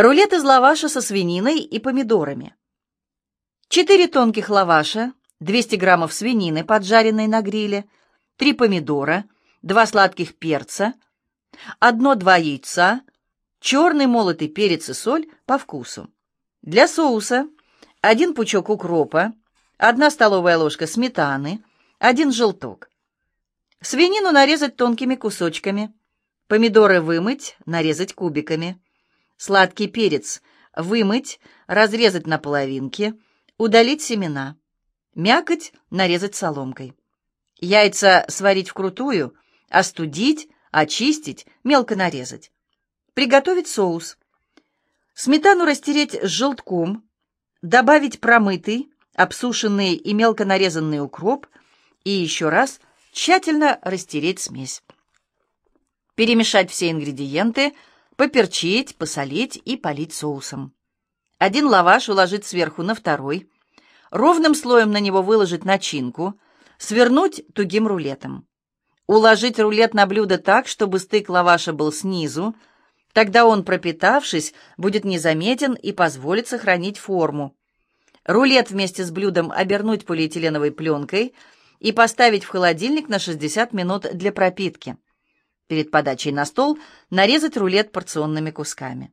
Рулет из лаваша со свининой и помидорами. 4 тонких лаваша, 200 граммов свинины, поджаренной на гриле, 3 помидора, 2 сладких перца, 1-2 яйца, черный молотый перец и соль по вкусу. Для соуса 1 пучок укропа, 1 столовая ложка сметаны, 1 желток. Свинину нарезать тонкими кусочками, помидоры вымыть, нарезать кубиками. Сладкий перец вымыть, разрезать на половинки, удалить семена. Мякоть нарезать соломкой. Яйца сварить вкрутую, остудить, очистить, мелко нарезать. Приготовить соус. Сметану растереть с желтком, добавить промытый, обсушенный и мелко нарезанный укроп и еще раз тщательно растереть смесь. Перемешать все ингредиенты – поперчить, посолить и полить соусом. Один лаваш уложить сверху на второй, ровным слоем на него выложить начинку, свернуть тугим рулетом. Уложить рулет на блюдо так, чтобы стык лаваша был снизу, тогда он, пропитавшись, будет незаметен и позволит сохранить форму. Рулет вместе с блюдом обернуть полиэтиленовой пленкой и поставить в холодильник на 60 минут для пропитки. Перед подачей на стол нарезать рулет порционными кусками.